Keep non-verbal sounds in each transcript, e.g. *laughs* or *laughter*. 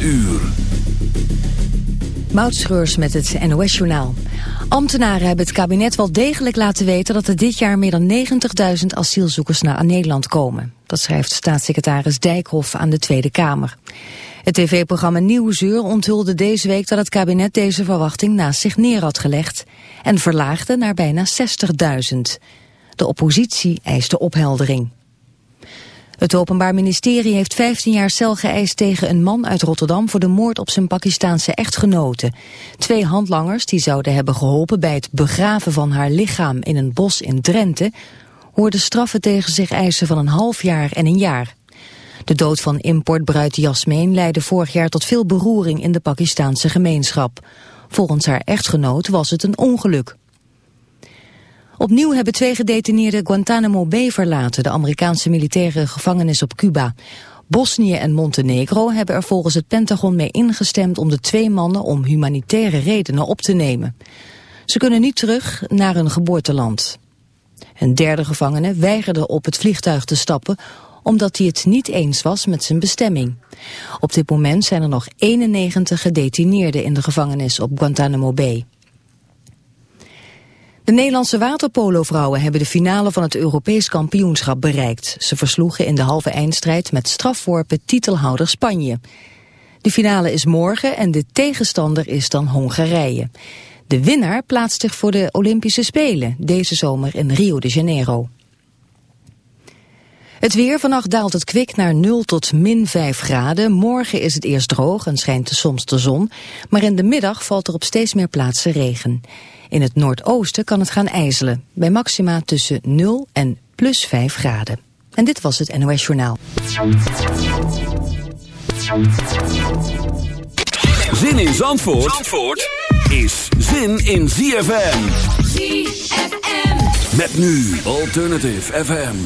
uur. Moutschreurs met het NOS-journaal. Ambtenaren hebben het kabinet wel degelijk laten weten... dat er dit jaar meer dan 90.000 asielzoekers naar Nederland komen. Dat schrijft staatssecretaris Dijkhoff aan de Tweede Kamer. Het tv-programma Nieuwsuur onthulde deze week... dat het kabinet deze verwachting naast zich neer had gelegd... en verlaagde naar bijna 60.000. De oppositie eiste opheldering. Het Openbaar Ministerie heeft 15 jaar cel geëist tegen een man uit Rotterdam voor de moord op zijn Pakistaanse echtgenote. Twee handlangers die zouden hebben geholpen bij het begraven van haar lichaam in een bos in Drenthe, hoorden straffen tegen zich eisen van een half jaar en een jaar. De dood van importbruid Jasmeen leidde vorig jaar tot veel beroering in de Pakistaanse gemeenschap. Volgens haar echtgenoot was het een ongeluk. Opnieuw hebben twee gedetineerden Guantanamo Bay verlaten, de Amerikaanse militaire gevangenis op Cuba. Bosnië en Montenegro hebben er volgens het Pentagon mee ingestemd om de twee mannen om humanitaire redenen op te nemen. Ze kunnen niet terug naar hun geboorteland. Een derde gevangene weigerde op het vliegtuig te stappen omdat hij het niet eens was met zijn bestemming. Op dit moment zijn er nog 91 gedetineerden in de gevangenis op Guantanamo Bay. De Nederlandse waterpolovrouwen hebben de finale van het Europees kampioenschap bereikt. Ze versloegen in de halve eindstrijd met strafworpen titelhouder Spanje. De finale is morgen en de tegenstander is dan Hongarije. De winnaar plaatst zich voor de Olympische Spelen deze zomer in Rio de Janeiro. Het weer, vannacht daalt het kwik naar 0 tot min 5 graden. Morgen is het eerst droog en schijnt soms de zon. Maar in de middag valt er op steeds meer plaatsen regen. In het noordoosten kan het gaan ijzelen. Bij maxima tussen 0 en plus 5 graden. En dit was het NOS Journaal. Zin in Zandvoort, Zandvoort is zin in ZFM. ZFM. Met nu Alternative FM.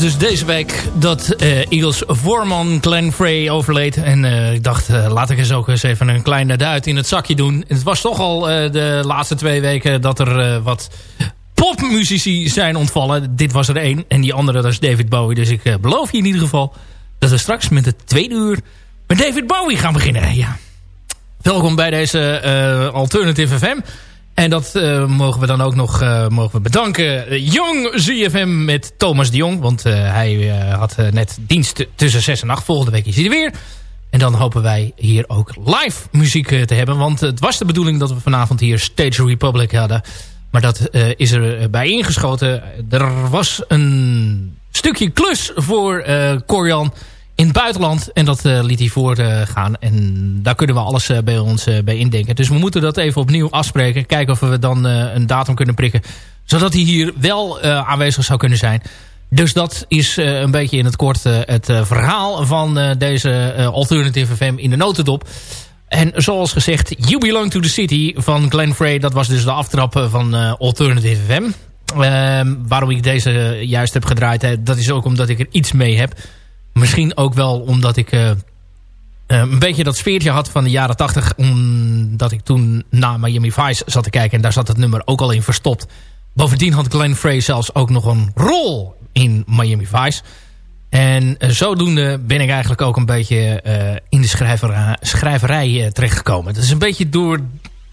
Was dus deze week dat uh, Eagles voorman Glenn Frey overleed. En uh, ik dacht, uh, laat ik eens ook eens even een kleine duit in het zakje doen. Het was toch al de laatste twee weken dat er wat popmuzici zijn ontvallen. Dit was er één. En die andere, dat is David Bowie. Dus ik beloof je in ieder geval dat we straks met het tweede uur met David Bowie gaan beginnen. Ja. Welkom bij deze Alternative FM. En dat uh, mogen we dan ook nog uh, mogen we bedanken. Jong ZFM met Thomas de Jong. Want uh, hij had net dienst tussen 6 en 8. Volgende week is hij er weer. En dan hopen wij hier ook live muziek te hebben. Want het was de bedoeling dat we vanavond hier Stage Republic hadden. Maar dat is er bij ingeschoten. Er was een stukje klus voor Corian in het buitenland. En dat uh, liet hij voorgaan. en daar kunnen we alles uh, bij ons uh, bij indenken. Dus we moeten dat even opnieuw afspreken. Kijken of we dan een datum kunnen prikken. Zodat hij hier wel aanwezig zou kunnen zijn. Dus dat is een beetje in het kort het verhaal van deze Alternative FM in de notendop. En zoals gezegd, You Belong to the City van Glenn Frey. Dat was dus de aftrap van Alternative FM. Ehm, waarom ik deze juist heb gedraaid, dat is ook omdat ik er iets mee heb. Misschien ook wel omdat ik uh, een beetje dat sfeertje had van de jaren tachtig. Omdat ik toen naar Miami Vice zat te kijken. En daar zat het nummer ook al in verstopt. Bovendien had Glenn Frey zelfs ook nog een rol in Miami Vice. En uh, zodoende ben ik eigenlijk ook een beetje in de schrijverij, schrijverij terechtgekomen. Dat is een beetje door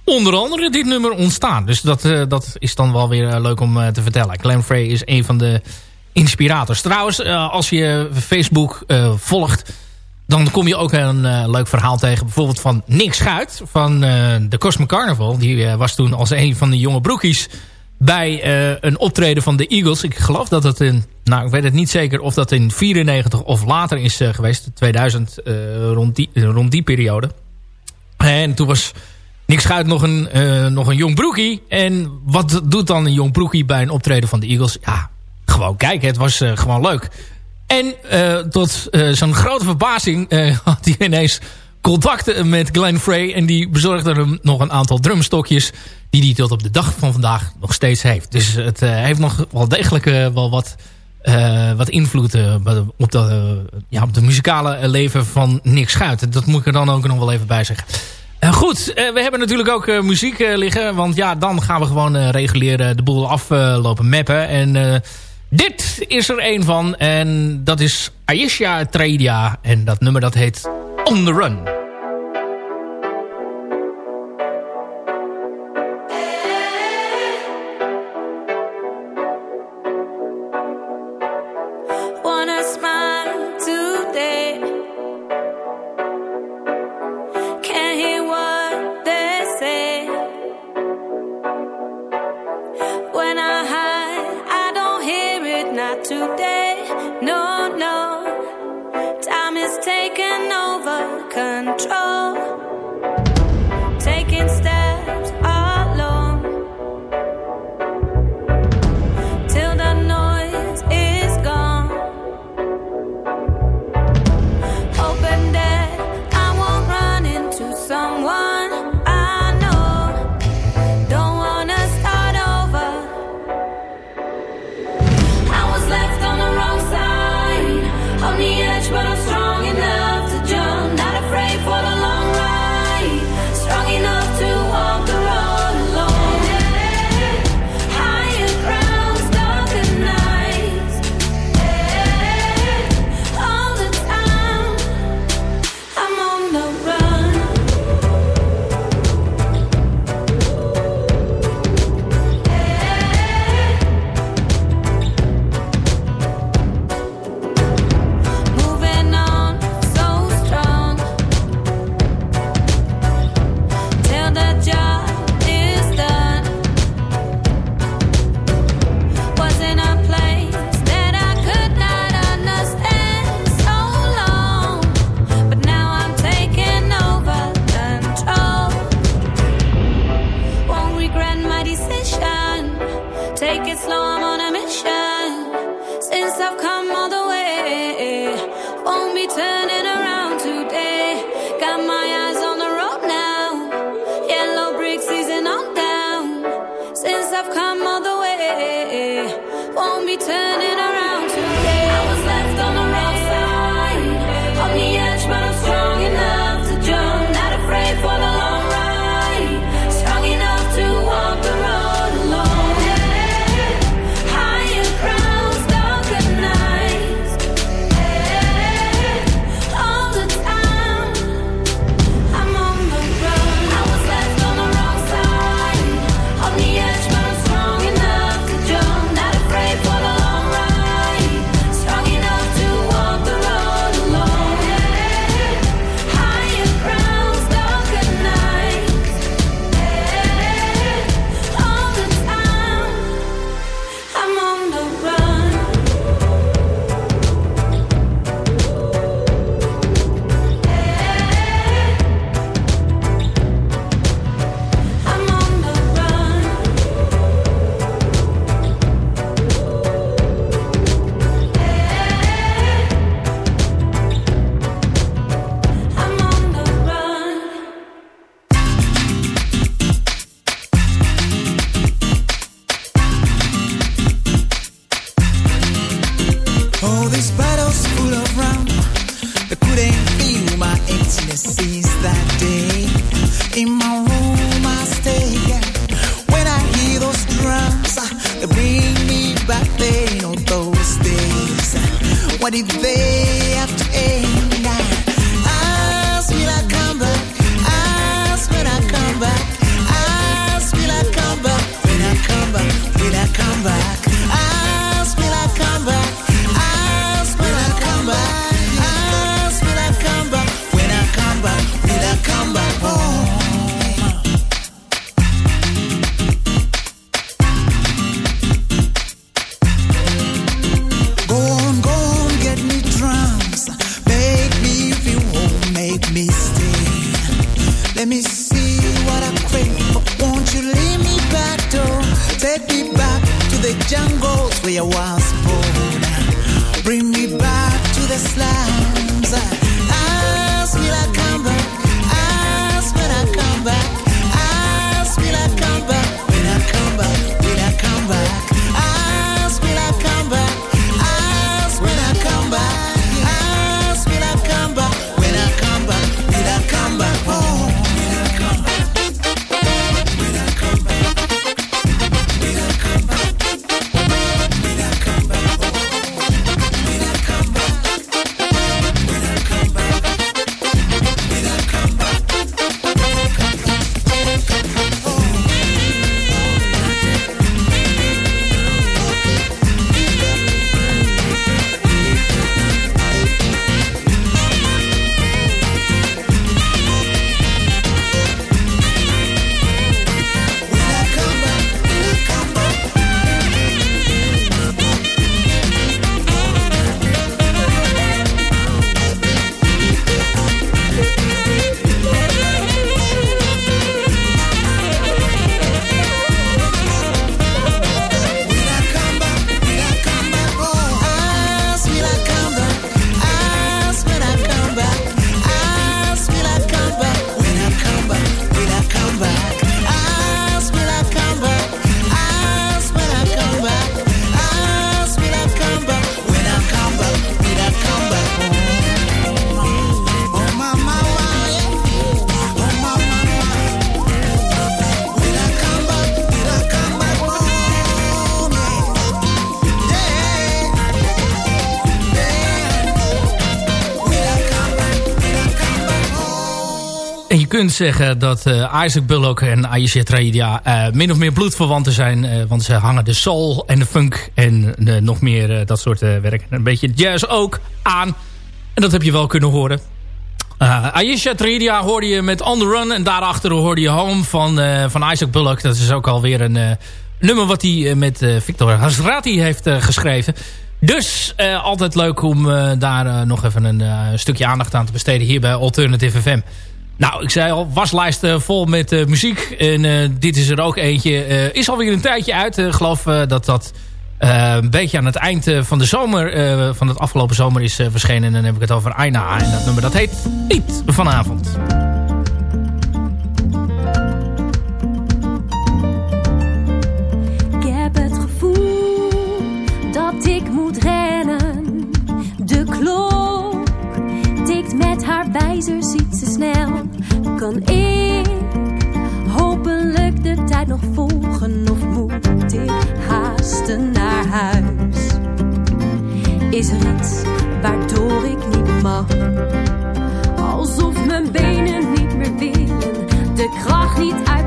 onder andere dit nummer ontstaan. Dus dat, dat is dan wel weer leuk om te vertellen. Glenn Frey is een van de inspirators. Trouwens, uh, als je Facebook uh, volgt... dan kom je ook een uh, leuk verhaal tegen. Bijvoorbeeld van Nick Schuit van de Cosmic Carnival. Die was toen als een van de jonge broekies... bij een optreden van de Eagles. Ik geloof dat het in... Nou, ik weet het niet zeker of dat in 94 of later is geweest. 2000, rond, die, rond die periode. En toen was... Nick Schuit nog een, nog een jong broekie. En wat doet dan een jong broekie bij een optreden van de Eagles? Ja, gewoon kijken. Het was uh, gewoon leuk. En uh, tot uh, zo'n grote verbazing *laughs* had hij ineens contacten met Glenn Frey. En die bezorgde hem nog een aantal drumstokjes. Die hij tot op de dag van vandaag nog steeds heeft. Dus het heeft nog wel degelijk wel wat, wat invloed op, de, ja, op de muzikale leven van Nick Schuit. Dat moet ik er dan ook nog wel even bij zeggen. goed, we hebben natuurlijk ook muziek liggen. Want ja, dan gaan we gewoon reguleren de boel aflopen mappen. En dit is er een van en dat is Aisha Tredia. En dat nummer dat heet On The Run. I was born? Bring me back to the slums. Kunt zeggen dat eh, Isaac Bullock en Aisha Traida eh, min of meer bloedverwanten zijn. eh, want ze hangen de soul en de funk en nog meer dat soort werk. En een beetje jazz ook aan. En dat heb je wel kunnen horen. Uh, Aisha Traida hoorde je met On The Run. En daarachter hoorde je Home van, van Isaac Bullock. Dat is ook alweer een nummer wat hij met Victor Hasrati heeft geschreven. Dus altijd leuk om daar nog even een stukje aandacht aan te besteden hier bij Alternative FM. Nou, ik zei al, waslijst eh, vol met eh, muziek. En eh, dit is er ook eentje. eh, is alweer een tijdje uit. Geloof dat dat een beetje aan het eind van de zomer... van het afgelopen zomer is verschenen. En dan heb ik het over Aina. En dat nummer dat heet Niet Vanavond. Haar wijzers iets te snel. Kan ik hopelijk de tijd nog volgen of moet ik haasten naar huis? Is er iets waardoor ik niet mag? Alsof mijn benen niet meer willen, de kracht niet uit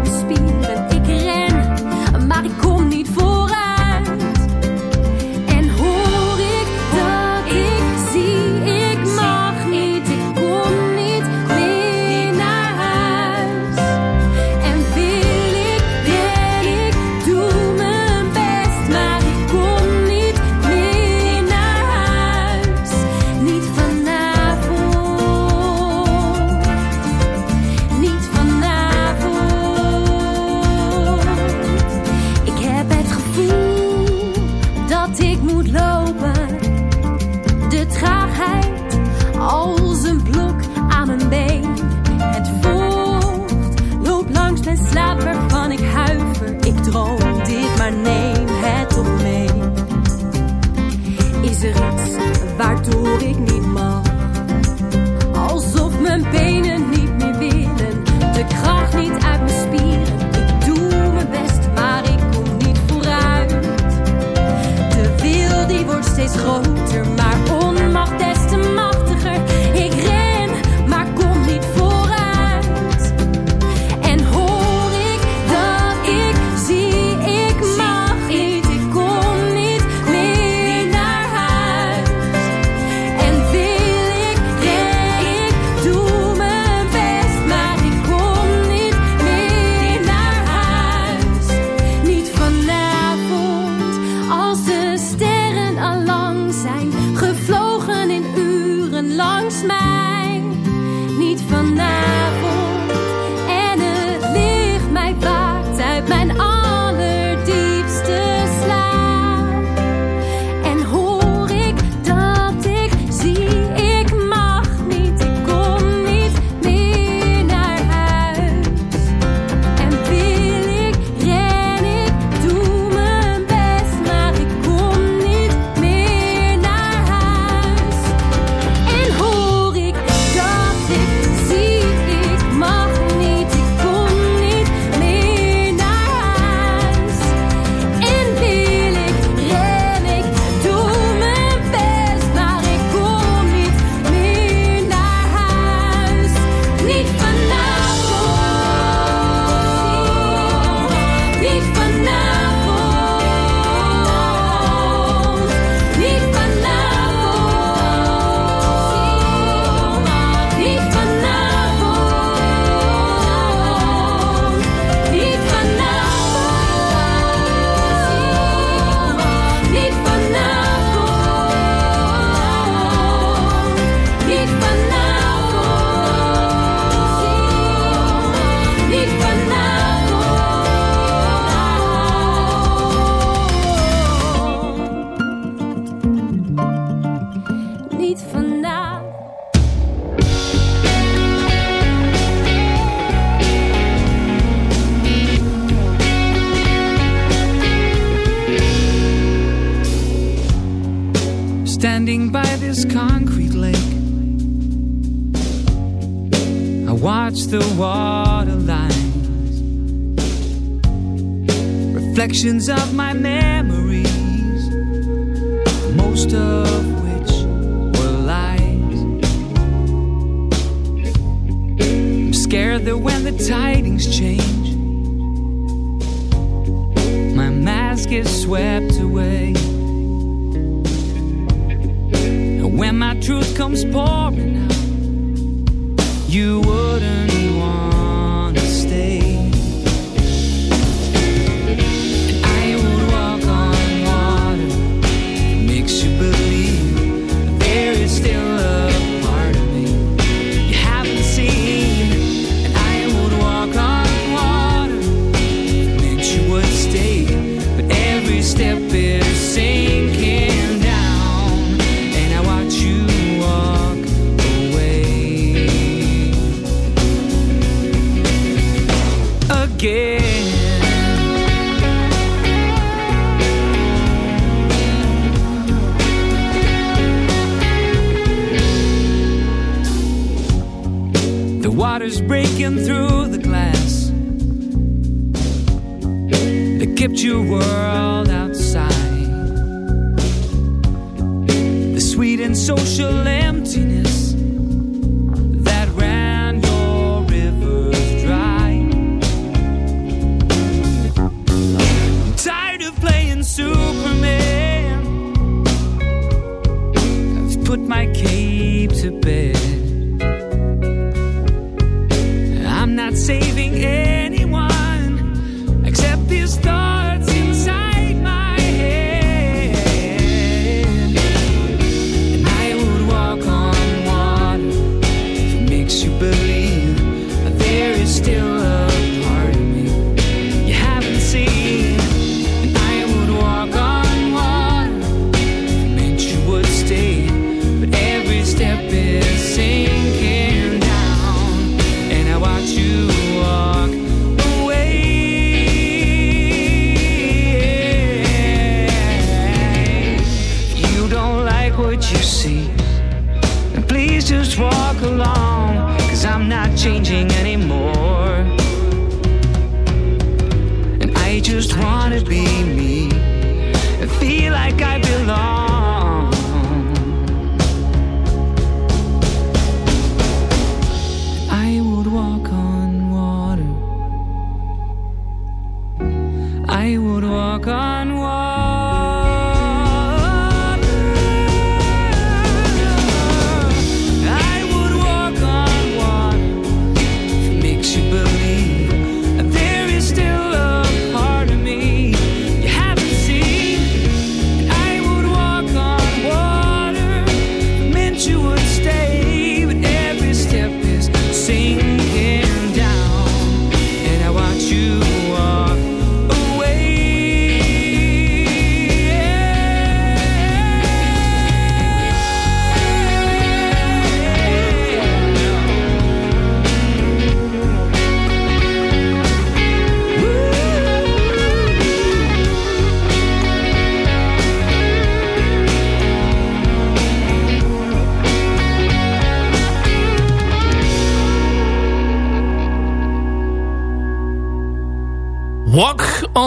you were.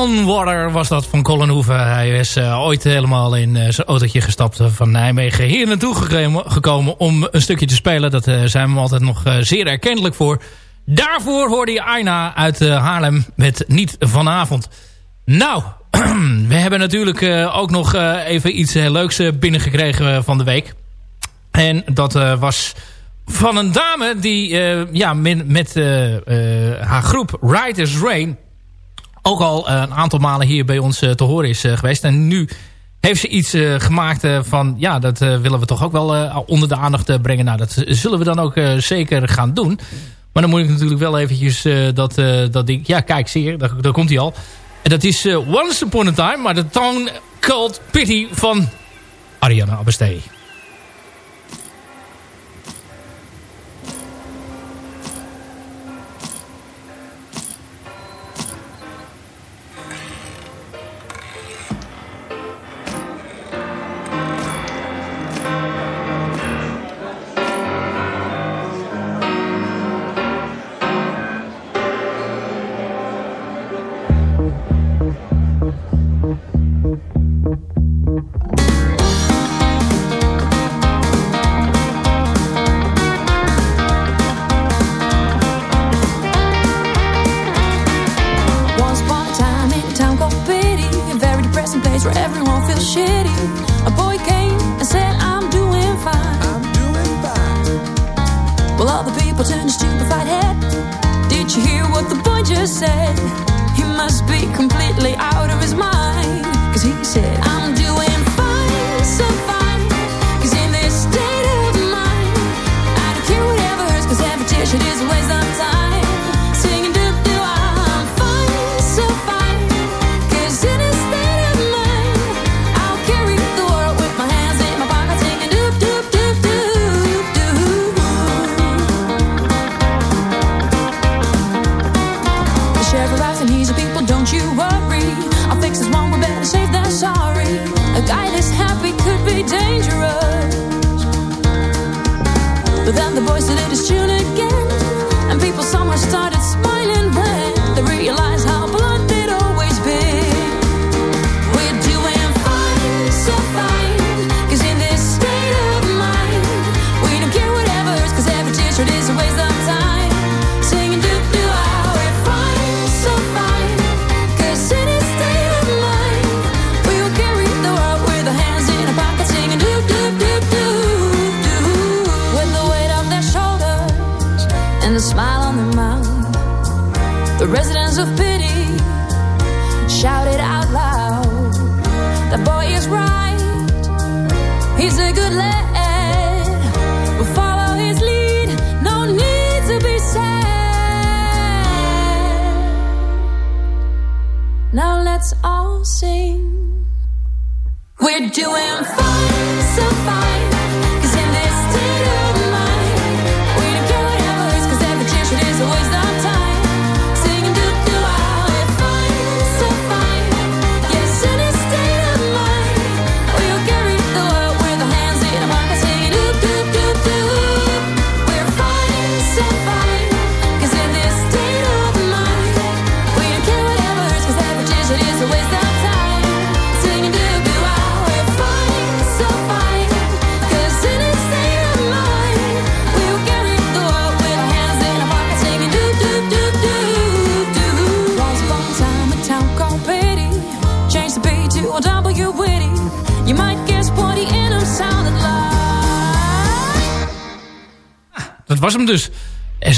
On Water was dat van Colin Hoeven. Hij is eh, ooit helemaal in eh, zijn autootje gestapt eh, van Nijmegen hier naartoe gekomen, om een stukje te spelen. Dat zijn we altijd nog zeer erkentelijk voor. Daarvoor hoorde je Aina uit Haarlem met Niet Vanavond. Nou, *clears throat* we hebben natuurlijk ook nog even iets leuks binnengekregen van de week. En dat was van een dame die ja, met, met haar groep Riders Rain ook al een aantal malen hier bij ons te horen is geweest. En nu heeft ze iets gemaakt van... ja, dat willen we toch ook wel onder de aandacht brengen. Nou, dat zullen we dan ook zeker gaan doen. Maar dan moet ik natuurlijk wel eventjes dat, dat ding... Ja, kijk, zie daar, komt hij al. En dat is Once Upon a Time, maar de Town Cult Pity van Ariana Abestee.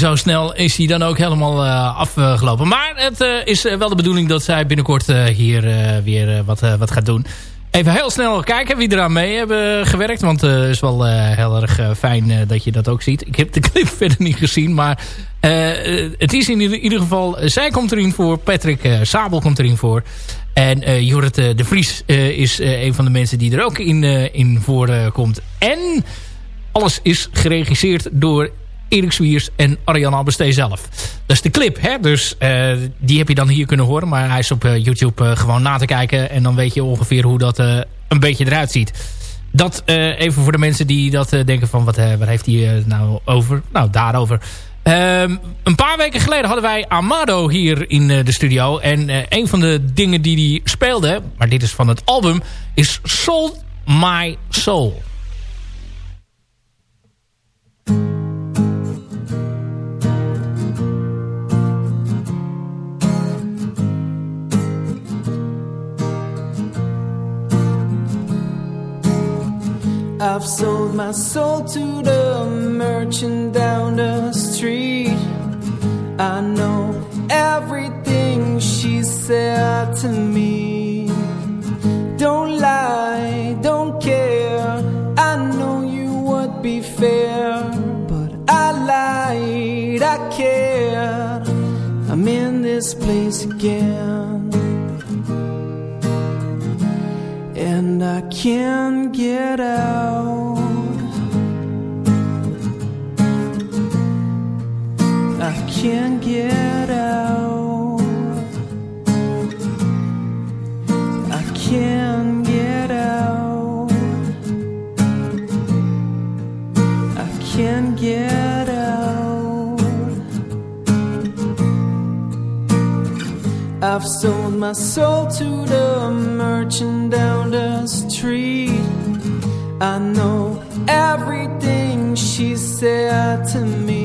Zo snel is hij dan ook helemaal eh, afgelopen. Maar het eh, is eh, wel de bedoeling dat zij binnenkort hier weer wat, wat gaat doen. Even heel snel kijken wie eraan mee hebben gewerkt. Want het is wel eh, heel erg fijn dat je dat ook ziet. Ik heb de *laughs* clip verder niet gezien. Maar het is in ieder, geval... zij komt erin voor. Patrick Sabel komt erin voor. En eh Jorrit de Vries is een van de mensen die er ook in, in voor eh, komt. En alles is geregisseerd door Erik Zwiers en Ariane Albestee zelf. Dat is de clip, hè? dus eh, die heb je dan hier kunnen horen. Maar hij is op eh, YouTube eh, gewoon na te kijken. En dan weet je ongeveer hoe dat een beetje eruit ziet. Dat even voor de mensen die dat denken van... wat, heeft hij nou over? Nou, daarover. Ehm, een paar weken geleden hadden wij Amado hier in de studio. En een van de dingen die hij speelde... maar dit is van het album... is Soul My Soul. I've sold my soul to the merchant down the street. I know everything she said to me. Don't lie, don't care. I know you would be fair, but I lied, I cared. I'm in this place again. And I can't get out. I can't get out. I've sold my soul to the merchant down the street. I know everything she said to me.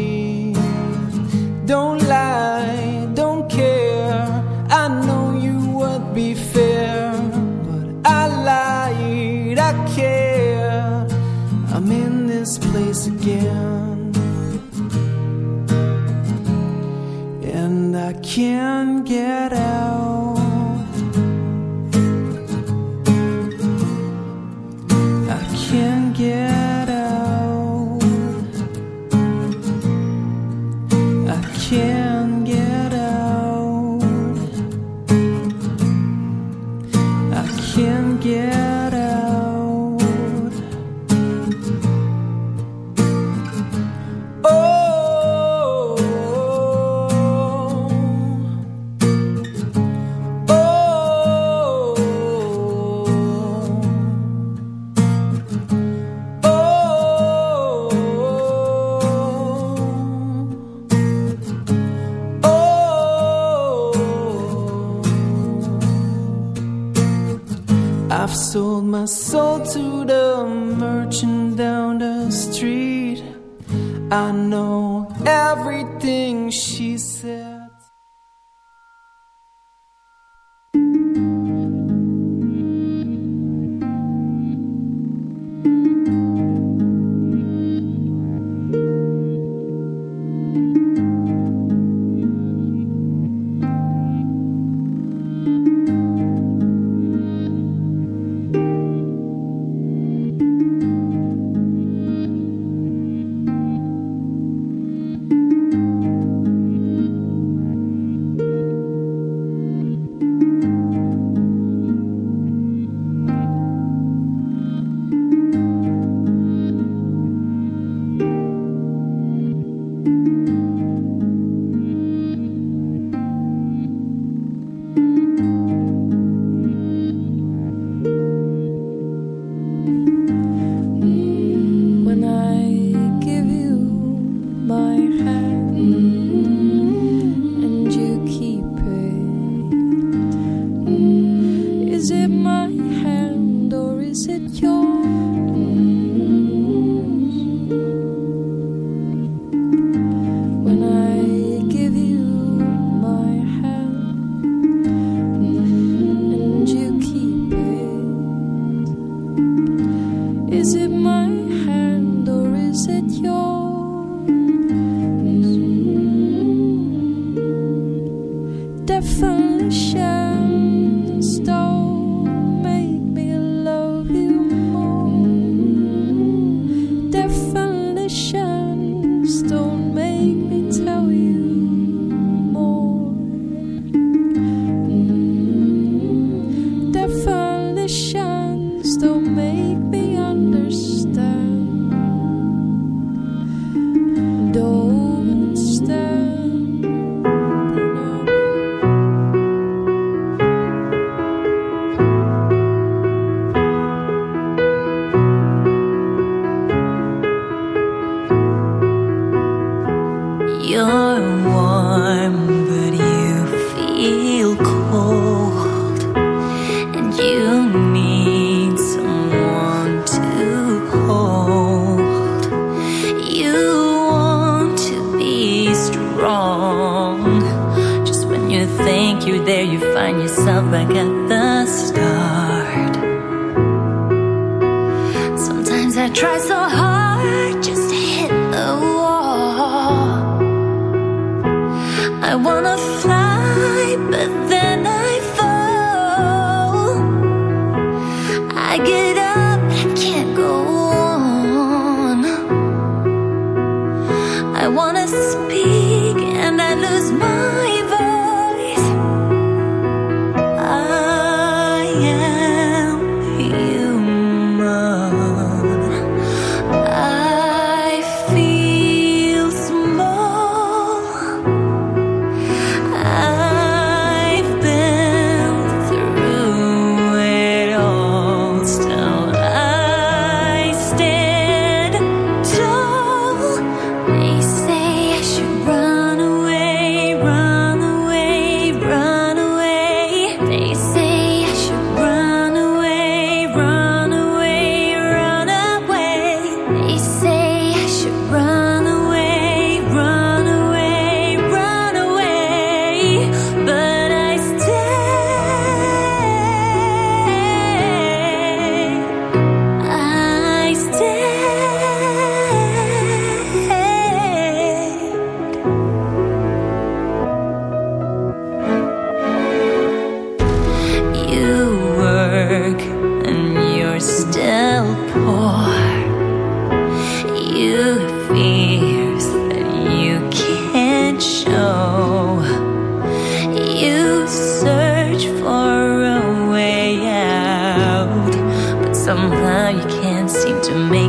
you want to be strong. Just when you think you're there, you find yourself back at the start. Sometimes I try so somehow you can't seem to make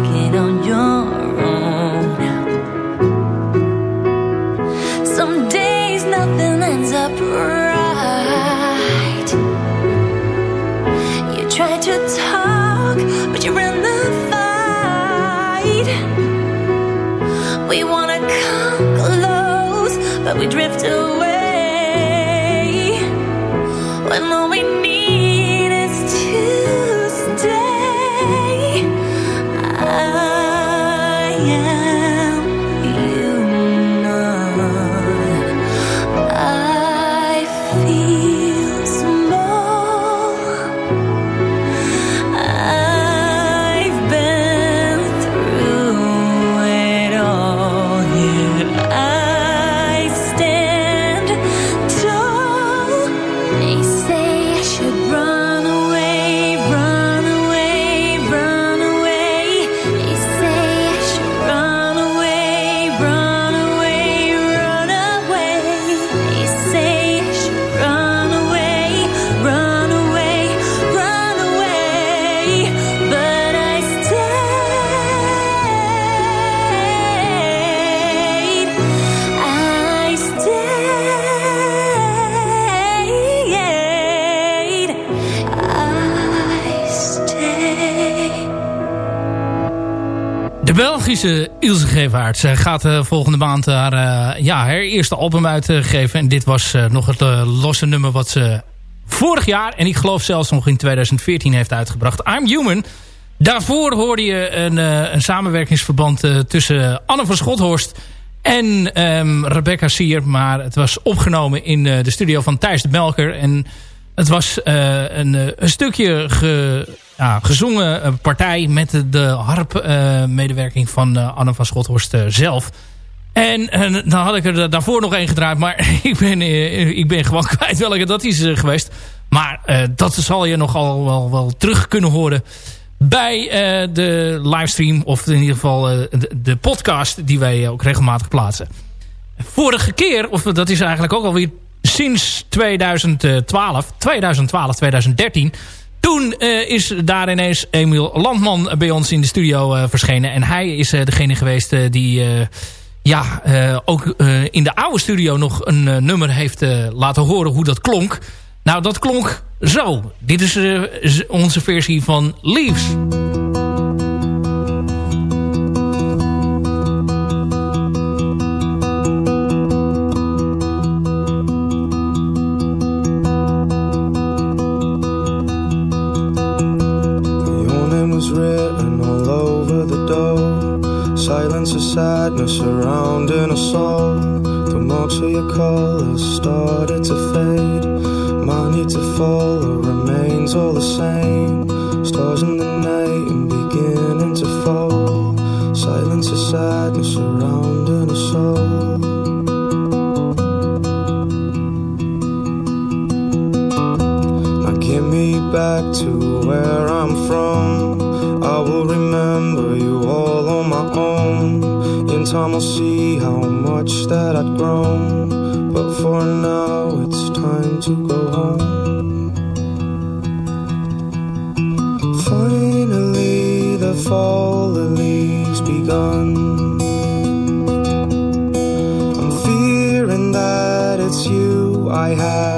De Belgische Ilse Gevaert Zij gaat eh, volgende maand haar, eh, ja, haar eerste album uitgeven. En dit was eh, nog het eh, losse nummer wat ze vorig jaar... en ik geloof zelfs nog in 2014 heeft uitgebracht. I'm Human. Daarvoor hoorde je een, eh, een samenwerkingsverband eh, tussen Anne van Schothorst... en ehm, Rebecca Sier. Maar het was opgenomen in eh, de studio van Thijs de Melker. En het was eh, een, eh, een stukje ja, gezongen eh, partij met de, de harp-medewerking van Anne van Schothorst zelf. En, en dan had ik er daarvoor nog één gedraaid. Maar *laughs* ik ben, ik ben gewoon *laughs* kwijt welke dat is geweest. Maar dat zal je nogal wel, wel terug kunnen horen bij de livestream. Of in ieder geval de, de podcast die wij ook regelmatig plaatsen. Vorige keer, of dat is eigenlijk ook alweer sinds 2012, 2012, 2013... Toen eh, is daar ineens Emiel Landman bij ons in de studio eh, verschenen. En hij is eh, degene geweest die ja, ook in de oude studio nog een nummer heeft laten horen hoe dat klonk. Nou, dat klonk zo. Dit is onze versie van Leaves. Finally, the leaves begun. I'm fearing that it's you I have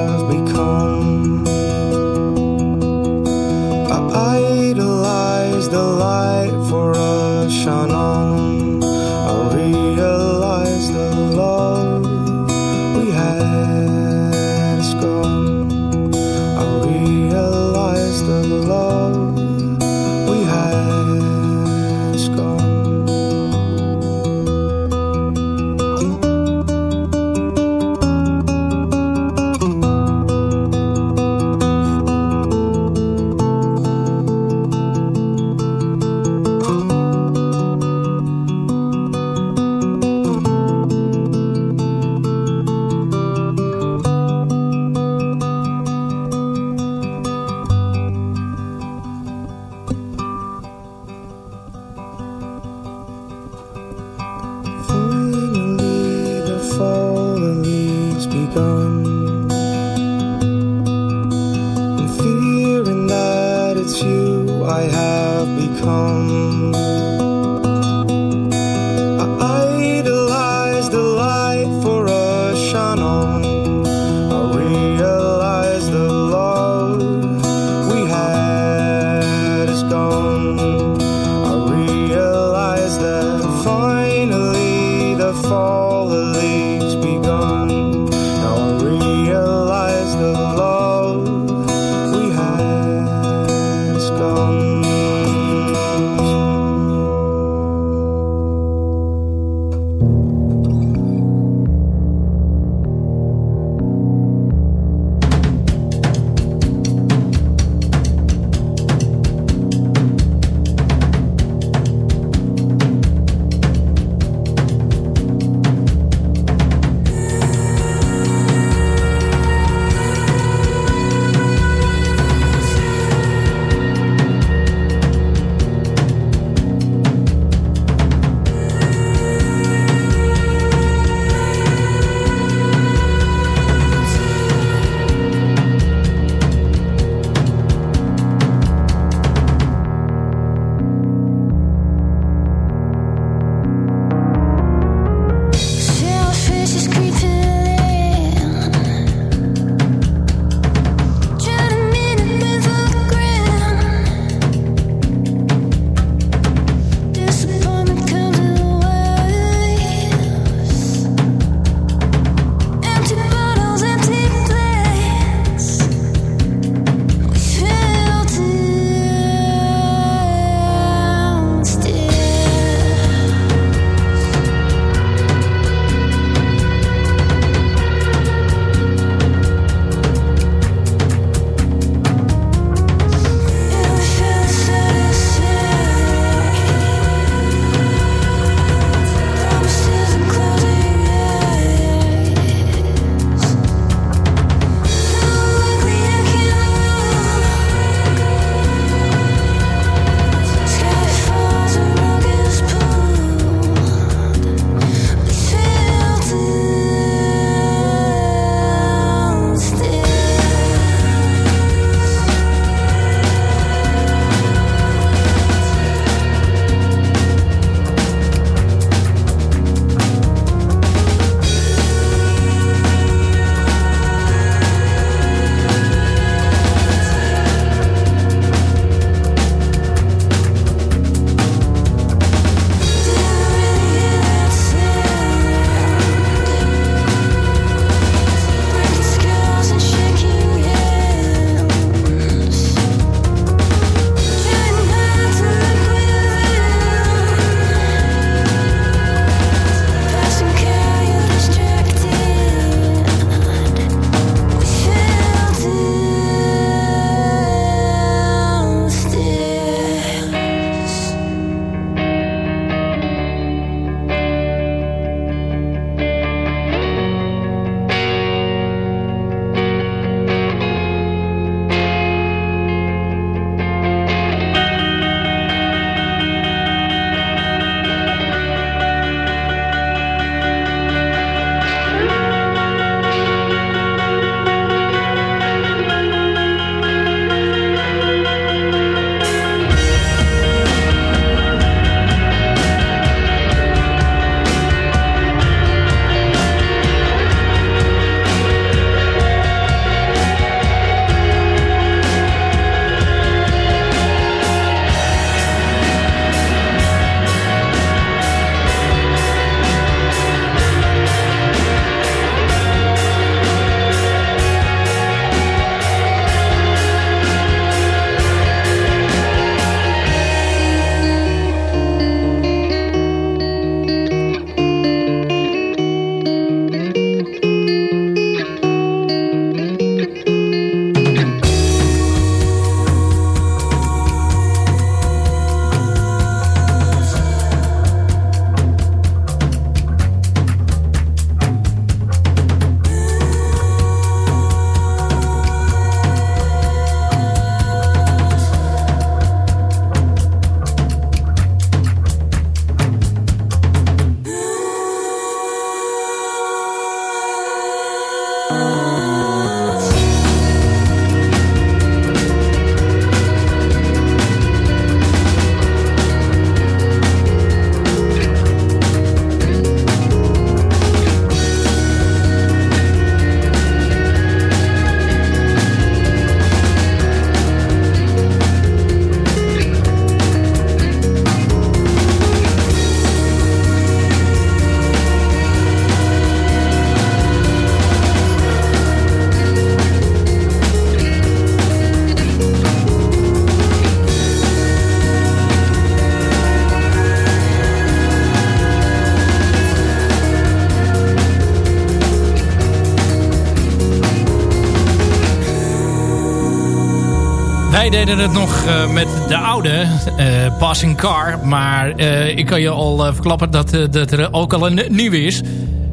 Wij deden het nog uh, met de oude uh, Passing Car. Maar uh, ik kan je al verklappen dat, dat er ook al een nieuwe is.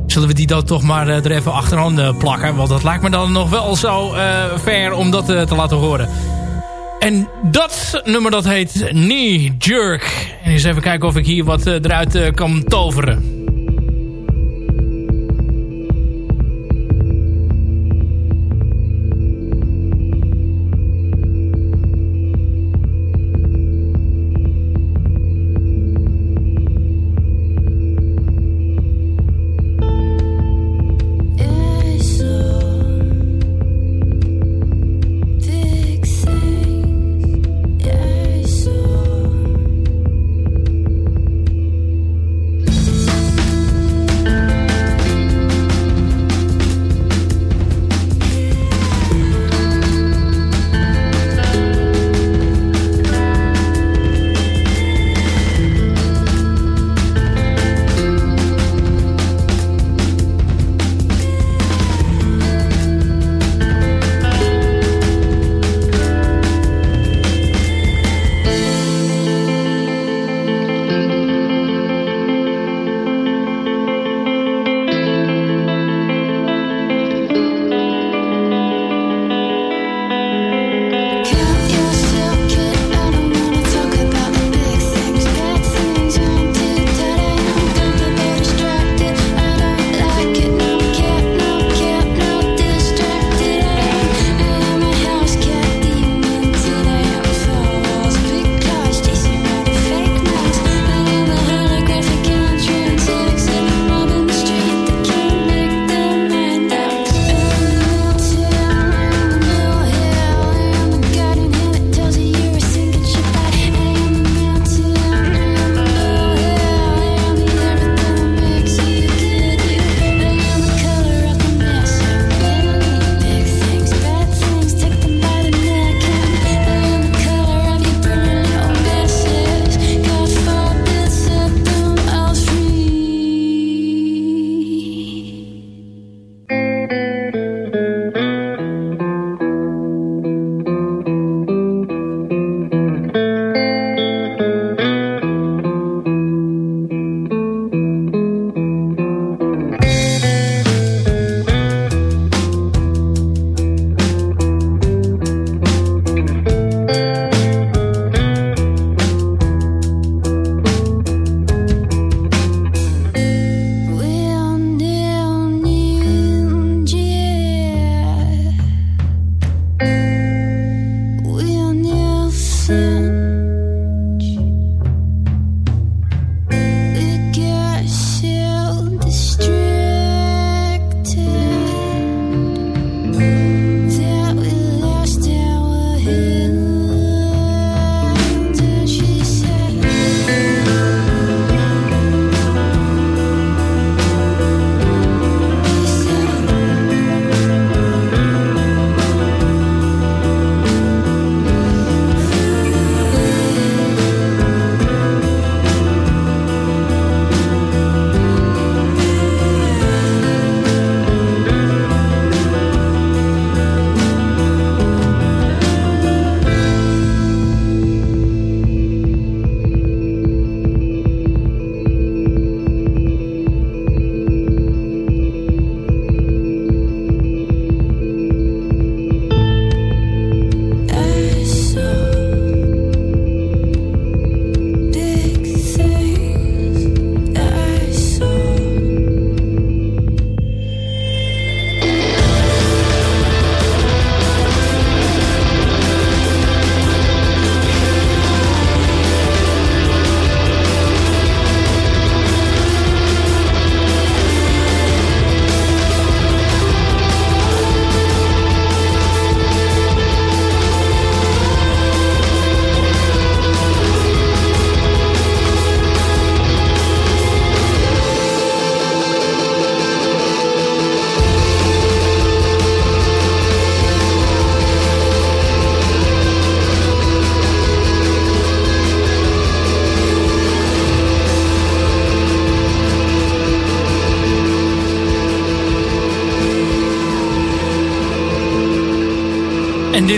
Zullen we die dan toch maar er even achteraan plakken? Want dat lijkt me dan nog wel zo fair om dat te laten horen. En dat nummer dat heet Knee Jerk. En eens even kijken of ik hier wat eruit kan toveren.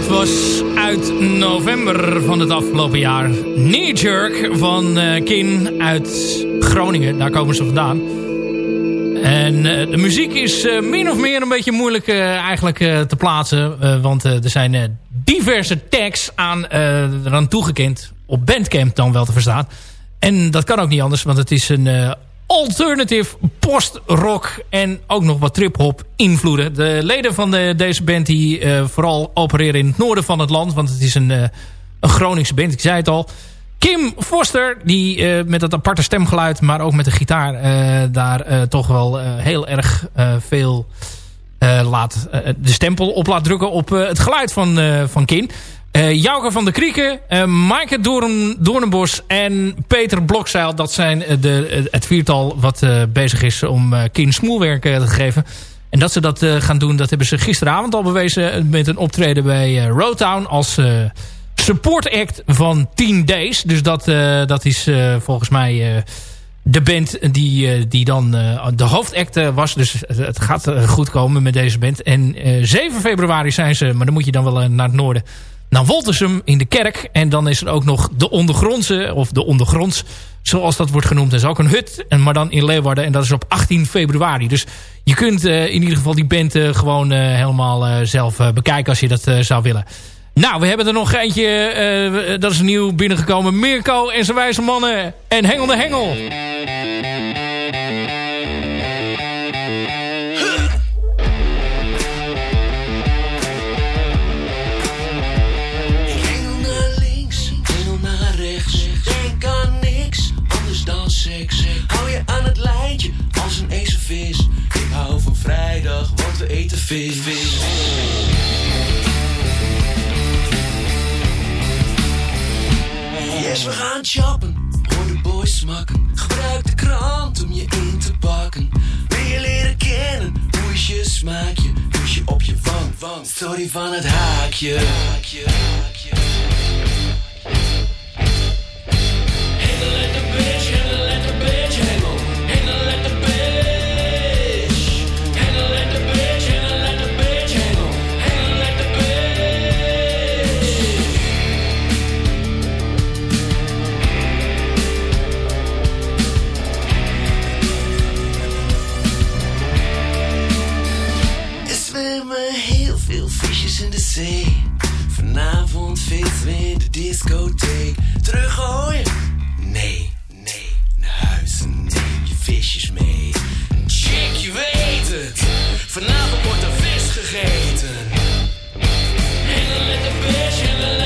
Was uit november van het afgelopen jaar. Knee van uh, Kin uit Groningen. Daar komen ze vandaan. En uh, de muziek is uh, min of meer een beetje moeilijk eigenlijk te plaatsen. want er zijn diverse tags aan, eraan toegekend. Op Bandcamp dan wel te verstaan. En dat kan ook niet anders, want het is een alternative post-rock en ook nog wat trip-hop invloeden. De leden van de, deze band die uh, vooral opereren in het noorden van het land, want het is een, uh, een Groningse band, ik zei het al. Kim Foster, die uh, met dat aparte stemgeluid, maar ook met de gitaar, daar toch wel heel erg veel laat, de stempel op laat drukken op het geluid van, van Kim. Uh, Jouke van der Krieken, uh, Maaike Doorn, Doornenbos en Peter Blokzeil. Dat zijn de, het viertal wat bezig is om uh, Kin Smoelwerk te geven. En dat ze dat gaan doen, dat hebben ze gisteravond al bewezen... met een optreden bij Roadtown als support act van 10 Days. Dus dat, dat is volgens mij de band die, die dan de hoofdact was. Dus het gaat goed komen met deze band. En 7 februari zijn ze, maar dan moet je dan wel naar het noorden naar Woltersum in de kerk. En dan is er ook nog de ondergrondse, of de ondergronds, zoals dat wordt genoemd. Dat is ook een hut, maar dan in Leeuwarden. En dat is op 18 februari. Dus je kunt uh, in ieder geval die band uh, gewoon uh, helemaal zelf bekijken als je dat zou willen. Nou, we hebben er nog eentje, dat is nieuw binnengekomen. Mirko en zijn wijze mannen en Hengel de Hengel. Eten vis. Yes, we gaan shoppen, hoor de boys smakken. Gebruik de krant om je in te pakken. Wil je leren kennen, hoe is je smaakje? Dus je op je wang, wang, story van het haakje. haakje, haakje. Vanavond feest we in de discotheek. Teruggooien? Nee, nee. Naar huis en neem je visjes mee. Chick, je weet het. Vanavond wordt er vis gegeten. Hengel lekker bitch, hengel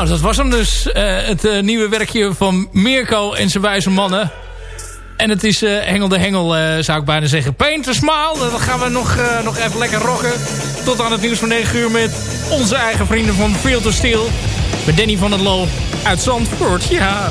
Nou, dat was hem dus. eh, het eh, nieuwe werkje van Mirko en zijn wijze mannen. En het is eh, Hengel de Hengel, zou ik bijna zeggen. Paint a smile. Dan gaan we nog, nog even lekker rocken. Tot aan het nieuws van 9 uur met onze eigen vrienden van Field to Steel. Met Danny van der Loo uit Zandvoort. Ja.